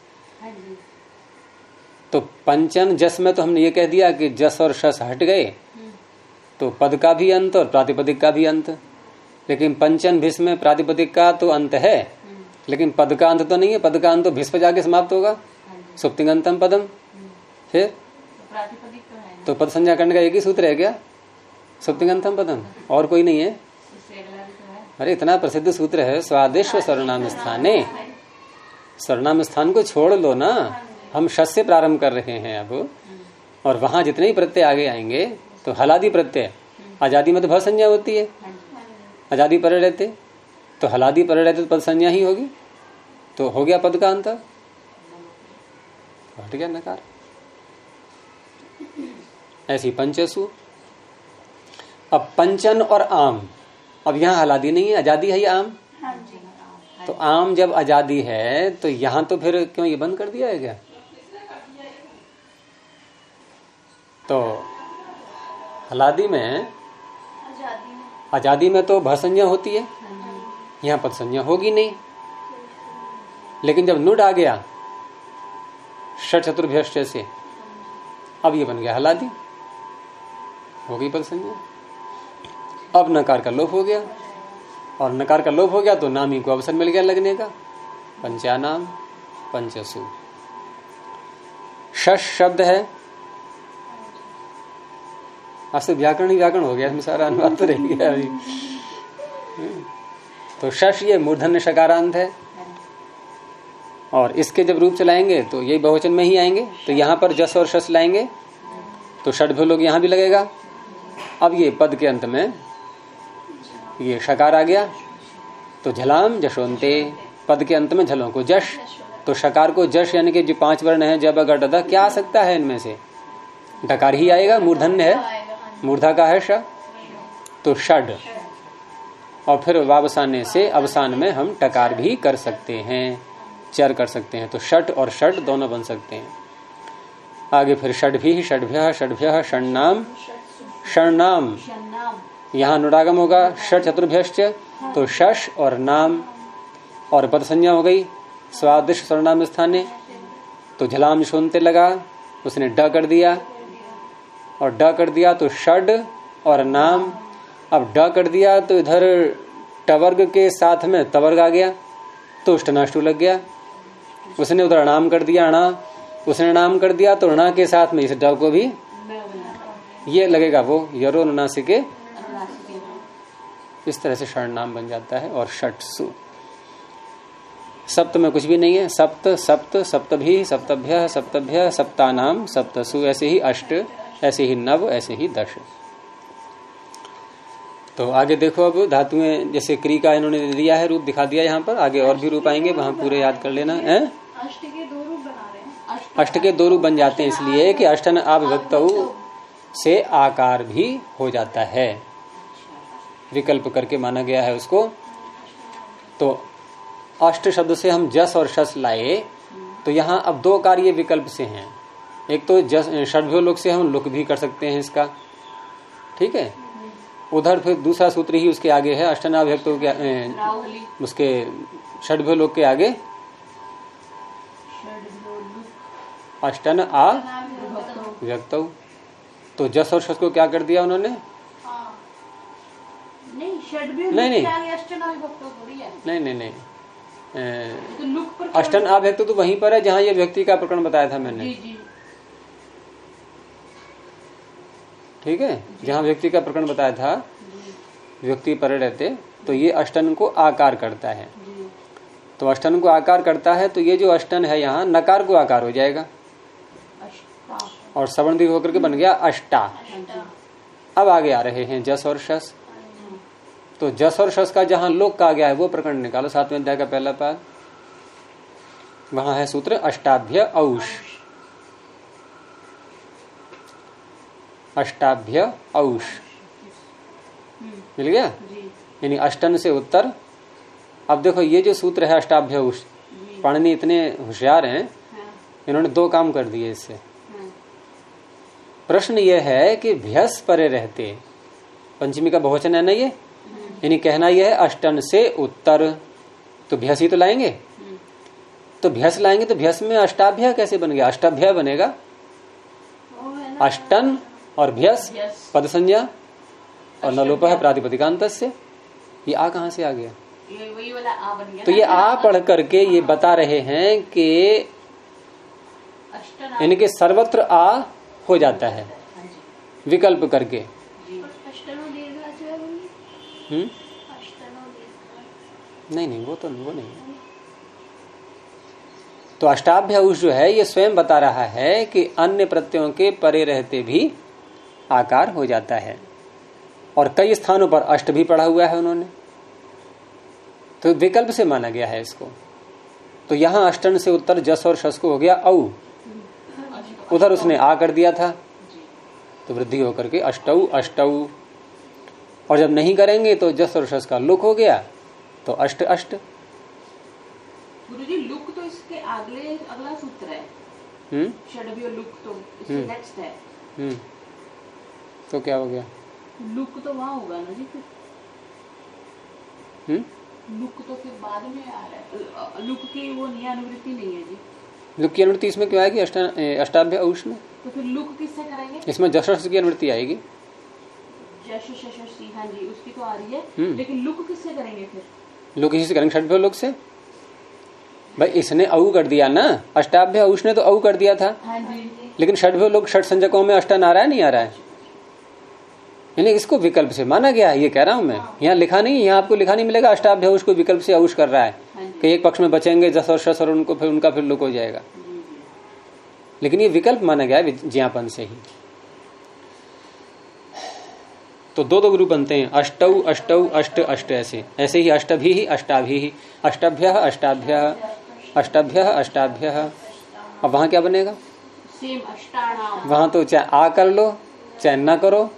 तो पंचन जस में तो हमने ये कह दिया कि जस और शस हट गए। तो पद का भी अंत और प्रातिपदिक का भी अंत। लेकिन पंचन भिस में प्रातिपदिक का तो अंत है। लेकिन पद का अंत तो नहीं है पद का अंत तो भिस पे जाके समाप्त होगा। सुप्तिगंतम पदम। फिर? तो पद संज्ञा करने का एक ही सूत्र है क्या? सुप्तिगंतम पदम। और कोई नहीं है? अरे, इतना प्रसिद्ध सूत्र है स्वादिश्व सर्वनाम स्थाने सर्वनाम स्थान को छोड़ लो ना। हम शस से प्रारंभ कर रहे हैं अब। और वहाँ जितने ही प्रत्यय आगे आएँगे तो हलादी प्रत्यय। आज़ादी में तो बहुत संज्ञा होती है। आज़ादी पर रहते। तो हलादी पर रहते तो पद संज्ञा ही होगी। तो हो गया पद का अंतर। हट गया नकार। ऐसी पंचसु अब पंचन और आम। अब यहाँ हलादी नहीं है आज़ादी है ये आम? तो आम जब आज़ादी है तो यहाँ तो फिर क्यों ये बंद कर दिया है क्या? तो हलादी में आज़ादी में। तो भसंज्ञा होती है। यहाँ पद संज्ञा होगी नहीं। लेकिन जब नुड आ गया षट चतुर्भ्यष्ट से अब ये बन गया हलादी हो गई पद संज्ञा अब नकार का लोप हो गया। और नकार का लोप हो गया तो नामी को अवसर मिल गया लगने का। पंचानाम, पंचसु। शश शब्द है। तो व्याकरण ही व्याकरण हो गया, इसमें सारा अनुवाद तो रह गया अभी। तो शश ये मूर्धन्य शकारांत है। और इसके जब रूप चलाएँगे तो यही बहुवचन में ही आएँगे। तो यहाँ पर जस और शस लाएँगे। तो षडभ्य लोग यहाँ भी लगेगा। अब ये पद के अंत में ये शकार आ गया। तो झलाम जशोन्ते। पद के अंत में झलों को जश। तो शकार को जश यानी कि जो पाँच वर्ण है, जब गट क्या आ सकता है इनमें से? डकार ही आएगा, मूर्धन्य है। मूर्धा का है श। तो षड। और फिर वावसाने से अवसान में हम टकार भी कर सकते हैं, चर कर सकते हैं। तो षट और षट दोनों बन सकते हैं। आगे फिर षड भी, षडभ्य षडभ्य षणनाम षणनाम यहाँ अनुरागम होगा षट चतुर्भ्यश्च तो शश और नाम और पद संज्ञा हो गई। स्वादिश सर्वनाम स्थाने। तो झलाम सुनते लगा उसने ड कर दिया। और ड कर दिया तो षड और नाम। अब ड कर दिया तो इधर टवर्ग के साथ में तवर्ग आ गया तो अष्टनाष्टु लग गया। उसने उधर नाम कर दिया अणा। उसने नाम कर दिया तो अणा के साथ में इस ड को भी ये लगेगा वो यरो के इस तरह से षण नाम बन जाता है और षट सु सप्त में कुछ भी नहीं है। सप्त सप्त सप्त भी सप्तभ्य सप्तभ्य सप्तानाम सप्तसु ऐसे ही अष्ट ऐसे ही नव ऐसे ही दश। तो आगे देखो अब धातुएँ जैसे क्री का इन्होंने दिया है रूप दिखा दिया यहाँ पर। आगे और भी रूप आएँगे वहाँ पूरे याद कर लेना है? अष्ट के दो रूप बना रहे हैं। अष्ट के दो रूप बन जाते हैं इसलिए कि अष्टन अविभक्त से आकार भी हो जाता है। विकल्प करके माना गया है उसको। तो अष्ट शब्द से हम जस और शस लाए तो यहाँ अब दो कार्य विकल्प से हैं। एक तो जस षडभ्यो लोक से हम लुक भी कर सकते हैं इसका। ठीक है? उधर फिर दूसरा सूत्र ही उसके आगे है अष्टनाभ्यक्त के उसके षडभ्यो लोक के आगे। अष्टन आ व्यक्त। तो जस और शस को क्या कर दिया उन्होंने? नहीं नहीं, नहीं। अष्टनाविभक्त थोड़ी है। नहीं नहीं नहीं। अ, तो अष्टन अव्यक्त तो वहीं पर है जहाँ ये व्यक्ति का प्रकरण बताया था मैंने। जी जी। ठीक है? जहाँ व्यक्ति का प्रकरण बताया था व्यक्ति परे रहते तो ये अष्टन को आकार करता है। तो अष्टन को आकार करता है तो ये जो अष्टन है यहाँ नकार को आकार हो जाएगा। अष्टा और सवर्ण दीर्घ होकर के बन गया अष्टा। अब आगे आ रहे हैं जस और शस। तो जस और शस का जहाँ लोक कहा गया है वो प्रकरण निकालो सातवें अध्याय का पहला पाद। वहाँ है सूत्र अष्टाभ्य औष। अष्टाभ्य औष। मिल गया? यानी अष्टन से उत्तर। अब देखो ये जो सूत्र है अष्टाभ्य औष पाणिनि इतने होशियार हैं हाँ। इन्होंने दो काम कर दिए इससे। प्रश्न यह है कि भ्यस परे रहते। पंचमी का बहुवचन है ना ये? यानी कहना यह है, अष्टन से उत्तर। तो भ्यस ही तो लाएँगे? तो भ्यस लाएँगे तो भ्यस में अष्टाभ्य कैसे बन गया? अष्टाभ्य बनेगा। अष्टन और भ्यस यस पद संज्ञा और नलोप है प्रातिपदिकांत से ये आ कहाँ से आ गया? तो ये आ पढ़ करके ये बता रहे हैं कि इनके सर्वत्र आ हो जाता है। विकल्प करके। जी। हम्म नहीं नहीं वो तो वो नहीं तो अष्टाभ्याउष जो है ये स्वयं बता रहा है कि अन्य प्रत्ययों के परे रहते भी आकार हो जाता है। और कई स्थानों पर अष्ट भी पढ़ा हुआ है उन्होंने। तो विकल्प से माना गया है इसको। तो यहाँ अष्टन से उत्तर जस और शस को हो गया औ। उधर उसने आ कर दिया था। तो वृद्धि होकर के अष्टऊ अष्टऊ और जब नहीं करेंगे तो जस और शस का लुक हो गया तो अष्ट अष्ट। गुरु जी लुक तो इसके अगले अगला सूत्र है। हम्म? लुक तो इसके हम्म। नेक्स्ट है। हम्म। तो क्या हो गया? लुक तो वहाँ होगा ना जी फिर। हम्म? लुक तो फिर बाद में आ रहा है। लुक की वो नहीं अनुवृत्ति नहीं है जी। लुक की अनुवृत्ति इसमें क्यों आएगी? अष्टा अष्टाभ्य औष में तो फिर लुक किससे करेंगे इसमें जशर्ष की अनुवृत्ति आएगी। हाँ जी उसकी तो आ रही है। हम्म। लेकिन लुक किससे करेंगे फिर? लोग इसी से करेंगे? लोग से? भाई इसने औ कर दिया ना? अष्टाभ्य औष ने तो औ कर दिया था। हाँ जी। लेकिन षडभ्य लोग षट संजकों में अष्टन आ रहा है नहीं आ रहा है। यानी इसको विकल्प से माना गया है ये कह रहा हूँ मैं। यहाँ लिखा नहीं यहाँ आपको लिखा नहीं मिलेगा अष्टाभ्य औष को विकल्प से औष कर रहा है। हाँ कि एक पक्ष में बचेंगे जस और शस और उनको फिर उनका फिर लुक हो जाएगा। लेकिन ये विकल्प माना गया है ज्ञापन से ही। तो दो दो ग्रुप बनते हैं। अष्टौ अष्टौ अष्ट अष्ट ऐसे। ऐसे ही अष्टभी ही अष्टाभी ही अष्टभ्य अष्टाभ्य अष्टभ्य अष्टाभ्य। अब वहाँ क्या बनेगा? वहाँ तो चाहे आ कर लो चाहे न करो।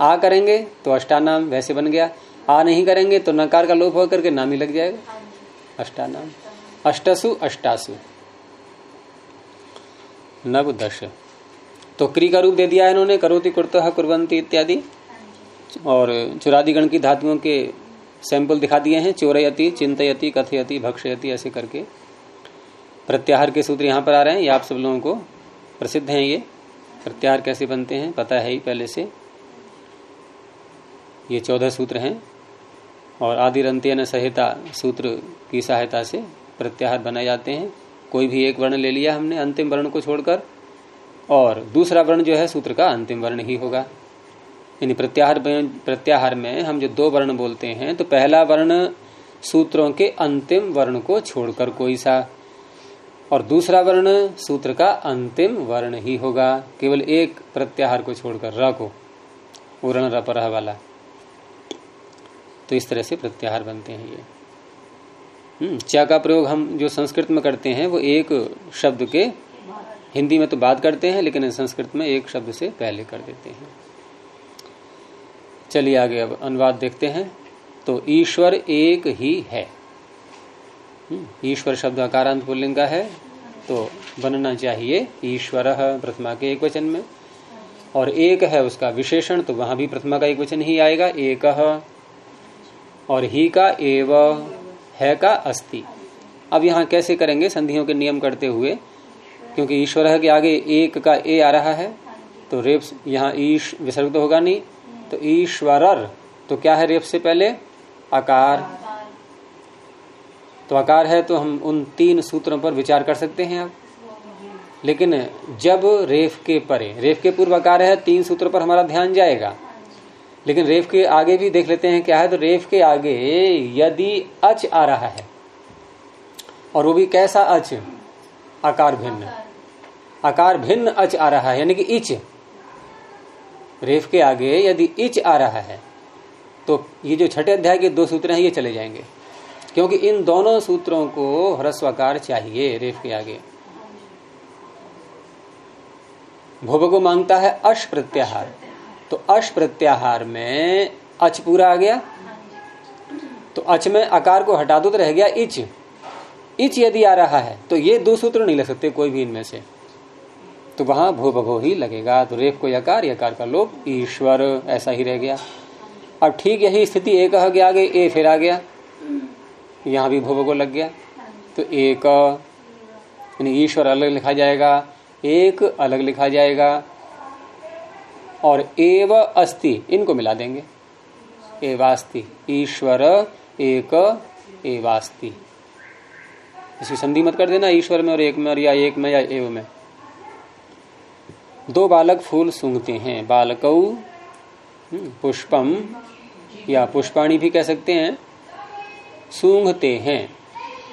आ करेंगे तो अष्टानाम वैसे बन गया। आ नहीं करेंगे तो नकार का लोप होकर के नाम ही लग जाएगा। अष्टानाम। अष्टसु, अष्टासु। नव दश तो क्री का रूप दे दिया है इन्होंने, करोति, कुर्तः कुर्वंती इत्यादि। और चुरादिगण की धातुओं के सैंपल दिखा दिए हैं, चोरयति, चिंतयति, कथयति, भक्षयति, ऐसे करके। प्रत्याहार के सूत्र यहाँ पर आ रहे हैं, ये आप सब लोगों को प्रसिद्ध हैं ये। प्रत्याहार कैसे बनते हैं, पता है ही पहले से। ये चौदह सूत्र हैं। और आदिरंत्यन संहिता सूत्र की सहायता से प्रत्याहार बनाए जाते हैं। कोई भी एक वर्ण ले लिया हमने अंतिम वर्ण को छोड़कर, और दूसरा वर्ण जो है सूत्र का अंतिम वर्ण ही होगा। यानी प्रत्याहार प्रत्याहार में हम जो दो वर्ण बोलते हैं तो पहला वर्ण सूत्रों के अंतिम वर्ण को छोड़कर कोई सा, और दूसरा वर्ण सूत्र का अंतिम वर्ण ही होगा। केवल एक प्रत्याहार को छोड़कर र को उरण रपरह वाला। तो इस तरह से प्रत्याहार बनते हैं ये। हम्म, चा का प्रयोग हम जो संस्कृत में करते हैं वो एक शब्द के हिंदी में तो बात करते हैं लेकिन संस्कृत में एक शब्द से पहले कर देते हैं। चलिए आगे अब अनुवाद देखते हैं। तो ईश्वर एक ही है। हम्म, ईश्वर शब्द अकारांत पुल्लिंग का है। तो बनना चाहिए ईश्वर प्रथमा के एक वचन में। और एक है उसका विशेषण तो वहाँ भी प्रथमा का एक वचन ही आएगा एक और ही का एव। है का अस्ति अब यहाँ कैसे करेंगे? संधियों के नियम करते हुए, क्योंकि ईश्वर के आगे एक का ए आ रहा है तो रेप यहाँ ईश विसर्ग तो होगा नहीं तो ईश्वर तो क्या है रेप से पहले? आकार। तो आकार है तो हम उन तीन सूत्रों पर विचार कर सकते हैं अब। लेकिन जब रेफ के परे रेफ के पूर्व आकार है, तीन सूत्रों पर हमारा ध्यान जाएगा। लेकिन रेफ के आगे भी देख लेते हैं क्या है तो रेफ के आगे यदि अच आ रहा है, और वो भी कैसा अच? आकार भिन्न। आकार भिन्न अच आ रहा है, यानी कि इच। रेफ के आगे यदि इच आ रहा है तो ये जो छठे अध्याय के दो सूत्र हैं, ये चले जाएँगे। क्योंकि इन दोनों सूत्रों को ह्रस्वकार चाहिए रेफ के आगे। भोग माँगता है अश प्रत्याहार। तो अश प्रत्याहार में अच पूरा आ गया। तो अच में आकार को हटा दो तो रह गया इच। इच यदि आ रहा है तो ये दो सूत्र नहीं लग सकते कोई भी इनमें से। तो वहाँ भो भगो ही लगेगा। तो रेप को यकार यकार का लोग ईश्वर, ऐसा ही रह गया। अब ठीक यही स्थिति, एक कह गया, आगे ए फिर आ गया। यहाँ भी भो भगो लग गया। तो एक ईश्वर अलग लिखा जाएगा, एक अलग लिखा जाएगा। और एव अस्ति इनको मिला देंगे। एवास्ति ईश्वर एक एवास्ति। इसकी संधि मत कर देना ईश्वर में और एक में और या एक में या एव में। दो बालक फूल सूंघते हैं बालकऊ हम्म, पुष्पम या पुष्पाणी भी कह सकते हैं सूंघते हैं।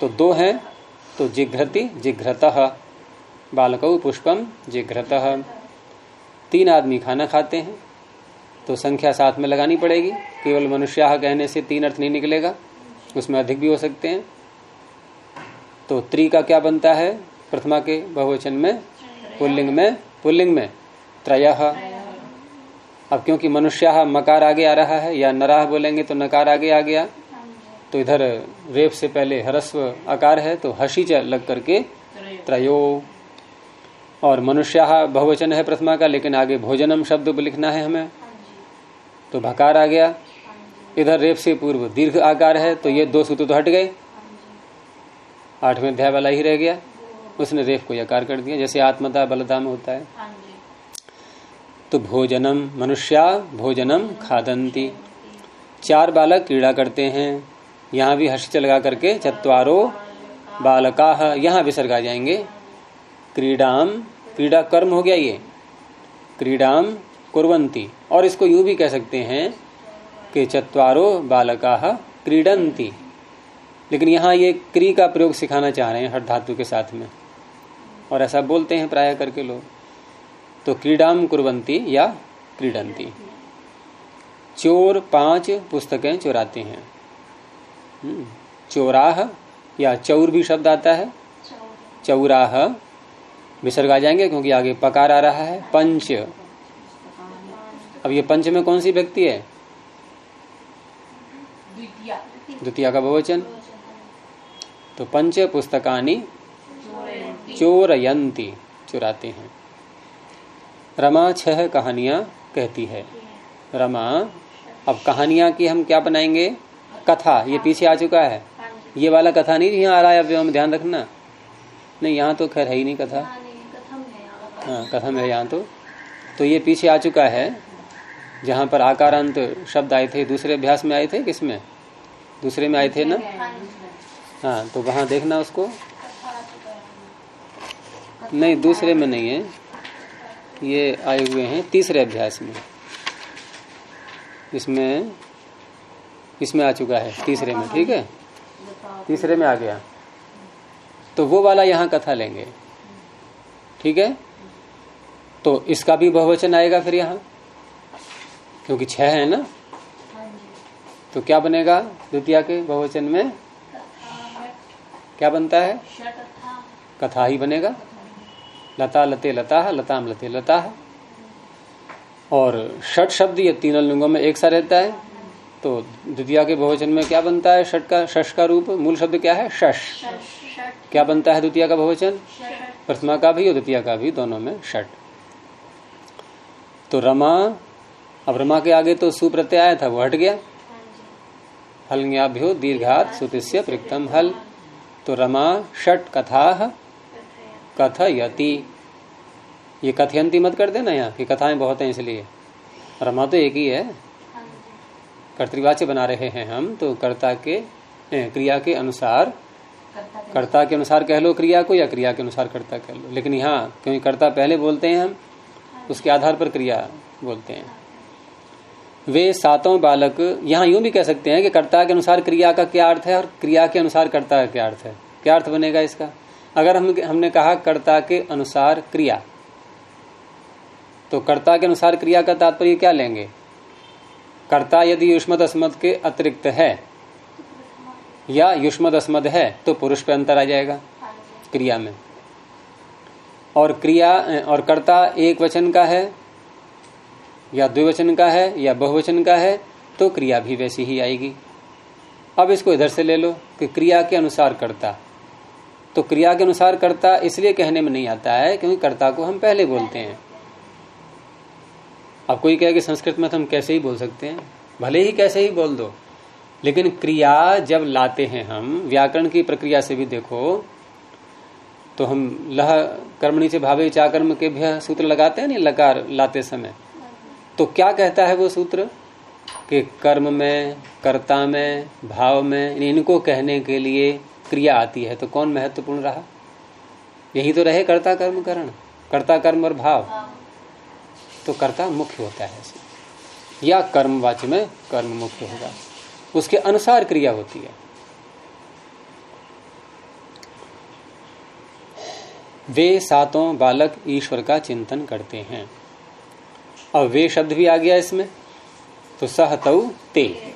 तो दो हैं तो जिघ्रति जिघ्रत। बालकऊ पुष्पम जिघ्रत। तीन आदमी खाना खाते हैं तो संख्या साथ में लगानी पड़ेगी। केवल मनुष्य कहने से तीन अर्थ नहीं निकलेगा, उसमें अधिक भी हो सकते हैं। तो त्री का क्या बनता है? प्रथमा के बहुवचन में, पुल्लिंग में पुल्लिंग में, त्रय। अब क्योंकि मनुष्य मकार आगे आ रहा है या नराह बोलेंगे तो नकार आगे आ गया। तो इधर रेप से पहले हरस्व आकार है तो हसी लग करके त्रयो। और मनुष्य बहुवचन है प्रथमा का, लेकिन आगे भोजनम शब्द लिखना है हमें। तो भकार आ गया। इधर रेप से पूर्व दीर्घ आकार है तो ये दो सूत्र तो हट गए। आठवें अध्याय वाला ही रह गया। उसने रेप को यकार कर दिया। जैसे आत्मदा बलदा में होता है। तो भोजनम मनुष्या भोजनम खादंती। चार बालक क्रीड़ा करते हैं। यहाँ भी हर्ष लगा करके चतवारो बालका यहाँ विसर्ग आ जाएँगे। क्रीडाम क्रीडा कर्म हो गया ये। क्रीडाम कुरवंती और इसको यूँ भी कह सकते हैं कि चतवारो बालका क्रीडंती लेकिन यहाँ ये क्री का प्रयोग सिखाना चाह रहे हैं हर धातु के साथ में। और ऐसा बोलते हैं प्राय करके लोग। तो क्रीडाम कुरवंती या क्रीडंती चोर पाँच पुस्तकें चुराते हैं। हम्म, चोराह या चौर भी शब्द आता है। चौराह विसर्ग आ जाएँगे क्योंकि आगे पकार आ रहा है पंच। अब ये पंच में कौन सी व्यक्ति है? द्वितीय। का बहुवचन। तो पंच पुस्तकानी चोरयंती चुराते हैं। रमा छह कहानियाँ कहती है। रमा अब कहानियाँ की हम क्या बनाएँगे? कथा ये पीछे आ चुका है। ये वाला कथा नहीं यहाँ आ रहा है अब ध्यान रखना। नहीं यहाँ तो खैर है ही नहीं कथा। कथम है यहाँ तो। तो ये पीछे आ चुका है, जहाँ पर आकारांत शब्द आए थे। दूसरे अभ्यास में आए थे किसमें दूसरे में आए थे ना? हाँ तो वहाँ देखना उसको। नहीं, दूसरे में नहीं है। ये आए हुए हैं तीसरे अभ्यास में। इसमें इसमें आ चुका है, तीसरे में, ठीक है? तीसरे में आ गया। तो वो वाला यहाँ कथा लेंगे। ठीक है? तो इसका भी बहुवचन आएगा फिर यहाँ। क्योंकि छह है ना? तो क्या बनेगा द्वितीय के बहुवचन में? क्या बनता है? कथा ही बनेगा। लता लते लता है लताम लते लता है। और षट शब्द ये तीनों लिंगों में एक सा रहता है। तो द्वितीय के बहुवचन में क्या बनता है? षट का शश का रूप। मूल शब्द क्या है? शश क्या बनता है द्वितीय का बहुवचन? प्रथमा का भी और द्वितीय का भी दोनों में षट। तो रमा, अब रमा के आगे तो सुप्रत्यय आया था, वो हट गया। हलज्ञाभ्यो दीर्घात सुतिस्य प्रक्तम हल। तो रमा, षट कथा कथयति। ये कथयंती मत कर देना यहाँ कि कथाएँ बहुत हैं इसलिए। रमा तो एक ही है। कर्तवाच्य बना रहे हैं हम तो कर्ता के क्रिया के अनुसार, कर्ता के अनुसार कह लो क्रिया को या क्रिया के अनुसार कर्ता कह लो। लेकिन यहाँ, क्योंकि कर्ता पहले बोलते हैं हम उसके आधार पर क्रिया बोलते हैं। वे सातों बालक, यहाँ यूँ भी कह सकते हैं कि कर्ता के अनुसार क्रिया का क्या अर्थ है और क्रिया के अनुसार कर्ता का क्या अर्थ है। क्या अर्थ बनेगा इसका? अगर हम, हमने कहा कर्ता के अनुसार क्रिया तो कर्ता के अनुसार क्रिया का तात्पर्य क्या लेंगे? कर्ता यदि युष्मद अस्मद के अतिरिक्त है या युष्मद अस्मद है तो पुरुष पे अंतर आ जाएगा क्रिया में। और क्रिया और कर्ता एक वचन का है, या द्विवचन का है, या बहुवचन का है तो क्रिया भी वैसी ही आएगी। अब इसको इधर से ले लो कि क्रिया के अनुसार कर्ता। तो क्रिया के अनुसार कर्ता इसलिए कहने में नहीं आता है, क्योंकि कर्ता को हम पहले बोलते हैं। अब कोई कहे कि संस्कृत में तो हम कैसे ही बोल सकते हैं? भले ही कैसे ही बोल दो। लेकिन क्रिया जब लाते हैं हम, व्याकरण की प्रक्रिया से भी देखो तो हम लह कर्मणी से भावे चाकर्म के भी सूत्र लगाते हैं नहीं लकार लाते समय? तो क्या कहता है वो सूत्र? कि कर्म में, कर्ता में, भाव में इनको कहने के लिए क्रिया आती है। तो कौन महत्वपूर्ण रहा? यही तो रहे कर्ता कर्म करण। कर्ता कर्म और भाव। तो कर्ता मुख्य होता है या कर्म वाच्य में कर्म मुख्य होगा। उसके अनुसार क्रिया होती है। वे सातों बालक ईश्वर का चिंतन करते हैं। और वे शब्द भी आ गया इसमें तो सह तऊ ते।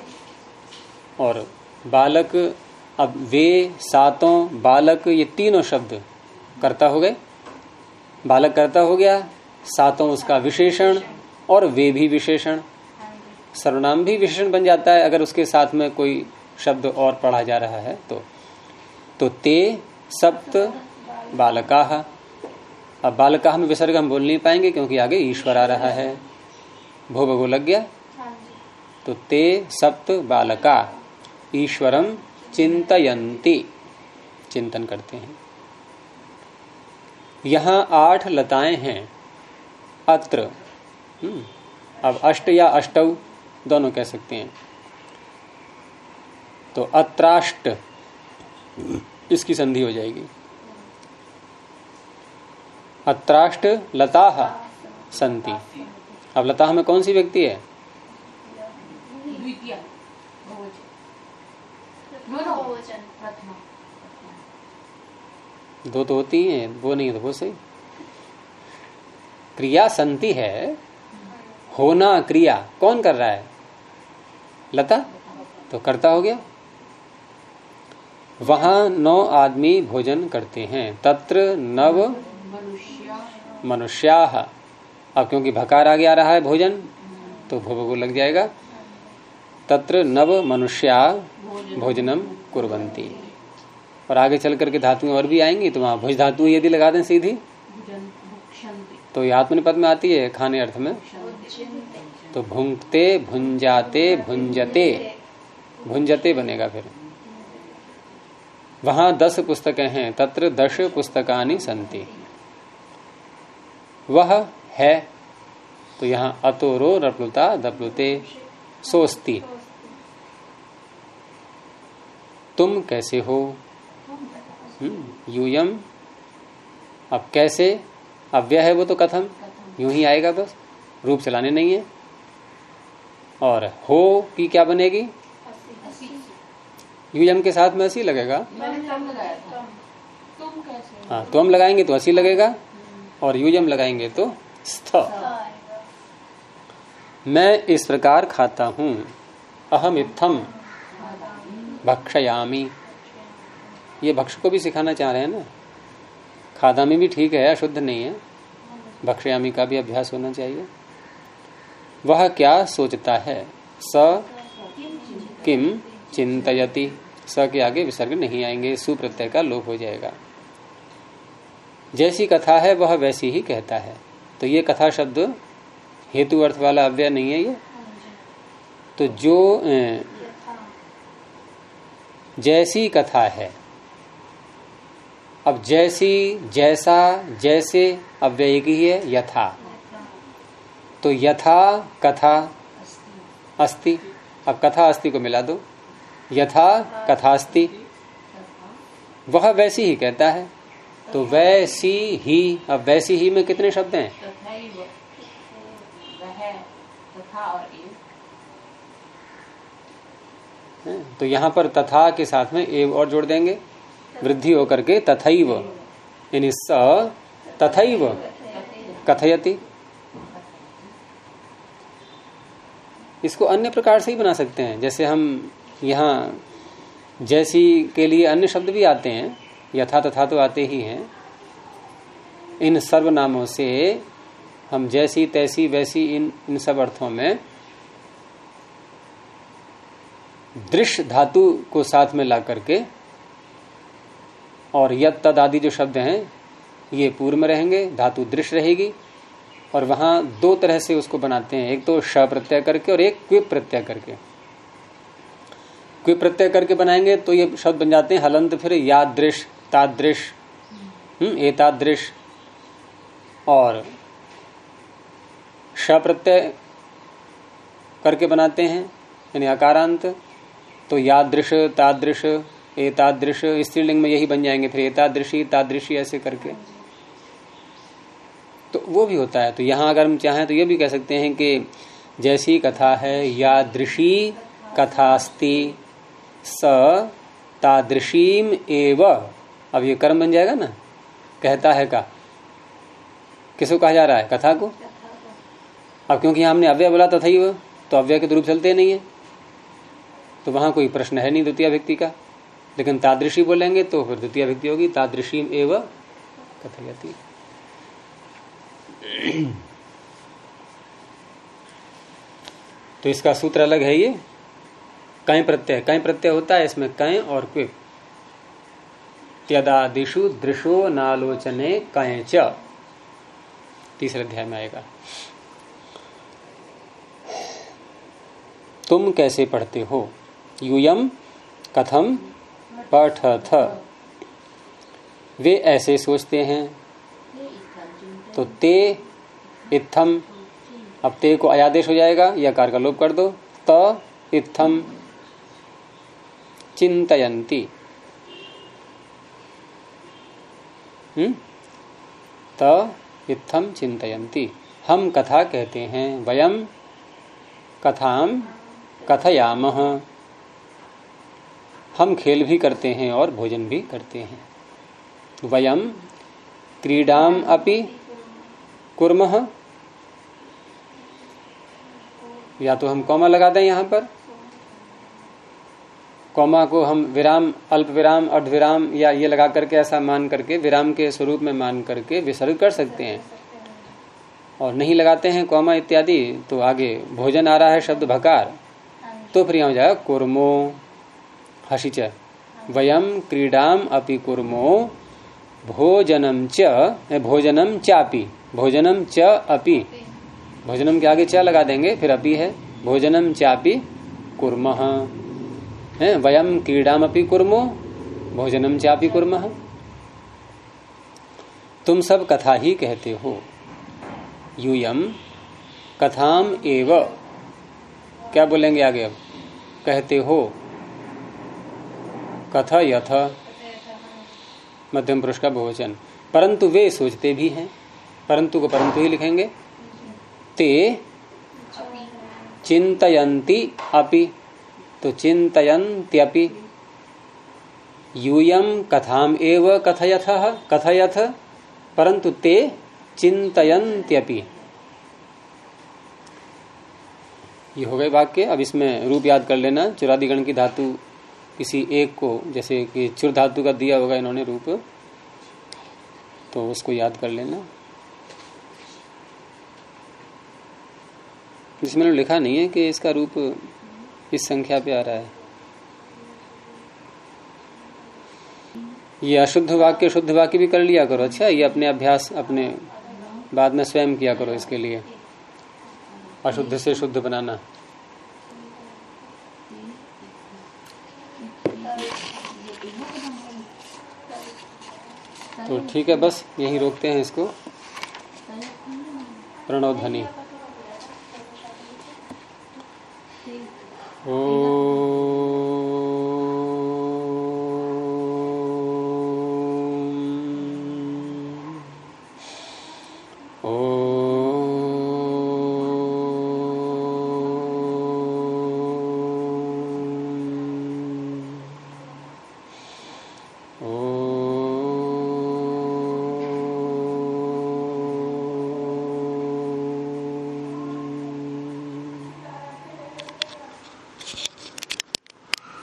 और बालक, अब वे सातों बालक, ये तीनों शब्द करता हो गए। बालक करता हो गया, सातों उसका विशेषण, और वे भी विशेषण। सर्वनाम भी विशेषण बन जाता है, अगर उसके साथ में कोई शब्द और पढ़ा जा रहा है तो। तो ते, सप्त बालका। अब बालका में विसर्ग हम बोल नहीं पाएँगे क्योंकि आगे ईश्वर आ रहा है। भो भगो लग गया। तो ते सप्त बालका ईश्वरम चिंतयंती चिंतन करते हैं। यहाँ आठ लताएँ हैं। अत्र हम्म, अब अष्ट या अष्टव दोनों कह सकते हैं। तो अत्राष्ट इसकी संधि हो जाएगी। अत्राष्ट लता संति अब लता में कौन सी व्यक्ति है? दो तो होती है वो नहीं है तो वो सही। क्रिया संति है होना क्रिया। कौन कर रहा है? लता? तो करता हो गया। वहाँ नौ आदमी भोजन करते हैं। तत्र नव मनुष्या। अब क्योंकि भकार आगे आ रहा है भोजन तो भोग लग जाएगा। तत्र नव मनुष्या भोजनम कुरबंती और आगे चल करके धातुएँ और भी आएँगी तो वहाँ भुज धातु यदि लगा दें सीधी तो ये आत्मनिपद में आती है खाने अर्थ में। तो भुंगते भुंजाते भुंजते भुंजते बनेगा फिर। वहाँ दस पुस्तकें हैं तत्र दश पुस्तकानी संति। वह है। तो यहाँ अतोरो रप्लुता दप्लुते सोस्ती। तुम कैसे हो? हम्म, यूयम अब कैसे? अव्यय है वो तो कथम। यूँ ही आएगा बस। रूप चलाने नहीं है। और हो की क्या बनेगी? यूयम के साथ में असी लगेगा। मैंने तम लगाया था। तुम कैसे हाँ तो हम लगाएँगे तो असी लगेगा। और यूयम लगाएँगे तो स्थ। मैं इस प्रकार खाता हूँ। अहम इत्थम। भक्षयामी। ये भक्ष को भी सिखाना चाह रहे हैं ना? खादामी भी ठीक है, अशुद्ध नहीं है। भक्षयामी का भी अभ्यास होना चाहिए। वह क्या सोचता है? स किम चिंतयति। स के आगे विसर्ग नहीं आएँगे, सुप्रत्यय का लोप हो जाएगा। जैसी कथा है, वह वैसी ही कहता है। तो ये कथा शब्द हेतु अर्थ वाला अव्यय नहीं है ये। तो जो जैसी कथा है, अब जैसी, जैसा, जैसे अव्यय की है यथा। तो यथा कथा अस्ति, अब कथा अस्ति को मिला दो। यथा कथास्ति वह वैसी ही कहता है। तो वैसी ही अब वैसी ही में कितने शब्द हैं? एव। हैं? तो यहाँ पर तथा के साथ में एव और जोड़ देंगे। वृद्धि होकर के तथैव। यानी स तथैव। कथयति। इसको अन्य प्रकार से ही बना सकते हैं। जैसे हम यहाँ जैसी के लिए अन्य शब्द भी आते हैं। यथा तथा तो आते ही हैं। इन सर्वनामों से हम जैसी, तैसी, वैसी इन इन सब अर्थों में दृश्य धातु को साथ में ला करके और यद तद आदि जो शब्द हैं, ये पूर्व में रहेंगे, धातु दृश्य रहेगी और वहाँ दो तरह से उसको बनाते हैं। एक तो श प्रत्यय करके और एक क्विप प्रत्यय करके। क्विप प्रत्यय करके बनाएँगे तो ये शब्द बन जाते हैं हलंत, फिर यादृश। तादृश हम्म एतादृश। और श प्रत्यय करके बनाते हैं, यानी अकारांत तो यादृश, तादृश, एतादृश स्त्रीलिंग में यही बन जाएँगे, फिर एतादृशी, तादृशी, ऐसे करके। तो वो भी होता है तो यहाँ अगर हम चाहें तो ये भी कह सकते हैं कि जैसी कथा है, यादृशी कथास्ति, स, तादृशीम एव। अब ये कर्म बन जाएगा ना? कहता है का? किसको कहा जा रहा है? कथा को? अब क्योंकि हमने अव्यय बोला तथा ही वो तो अव्यय के तो रूप चलते नहीं है। तो वहाँ कोई प्रश्न है नहीं द्वितीय व्यक्ति का। लेकिन तादृशी बोलेंगे तो फिर द्वितीय व्यक्ति होगी, तादृशी एव कथयति। तो इसका सूत्र अलग है ये। कई प्रत्यय कई प्रत्यय होता है, इसमें कई और क्विप त्यदादिशु दृशो नालोचने कय च। तीसरे अध्याय में आएगा। तुम कैसे पढ़ते हो? यूयम कथम पठथ। वे ऐसे सोचते हैं तो ते इत्थम। अब ते को अयादेश हो जाएगा, या कार का लोप कर दो। त इत्थम चिंतयंती हम्म त इत्थम हम कथा कहते हैं वयम कथाम कथयाम। हम खेल भी करते हैं और भोजन भी करते हैं। वयम क्रीडाम अपि कुर्मः। या तो हम कौमा लगा दें यहाँ पर। कौमा को हम विराम, अल्प विराम अर्ध विराम या ये लगा करके ऐसा मान करके, विराम के स्वरूप में मान करके विसर्ग कर सकते हैं। और नहीं लगाते हैं कौमा इत्यादि तो आगे भोजन आ रहा है शब्द भकार। तो फिर यहाँ हो जाएगा कुर्मो, हसिच। वयम क्रीडाम अपि कुर्मो, भोजनम च भोजनम चापि, भोजनम च अपि। भोजनम के आगे च लगा देंगे, फिर अपि है। भोजनम चापी कुर्मः। है वयम क्रीडाम अपि कुर्मो भोजनम चापि कुर्मः। तुम सब कथा ही कहते हो। यूयम कथाम एव। क्या बोलेंगे आगे अब? कहते हो। कथा यथ। मध्यम पुरुष का बहुवचन। परंतु वे सोचते भी हैं। परंतु को परंतु ही लिखेंगे। ते चिंतयंती अपि। तो चिंतयंत्यपि यूयम कथाम एव कथयथ कथयथ परंतु ते चिंतयंत्यपि ये हो गए वाक्य। अब इसमें रूप याद कर लेना। चुरादिगण की धातु किसी एक को, जैसे कि चुर धातु का दिया होगा इन्होंने रूप तो उसको याद कर लेना। जिसमें लिखा नहीं है कि इसका रूप इस संख्या पे आ रहा है। ये अशुद्ध वाक्य, शुद्ध वाक्य भी कर लिया करो। अच्छा ये अपने अभ्यास, अपने बाद में स्वयं किया करो इसके लिए। अशुद्ध से शुद्ध बनाना। तो ठीक है, बस यहीं रोकते हैं इसको। प्रणव Oh.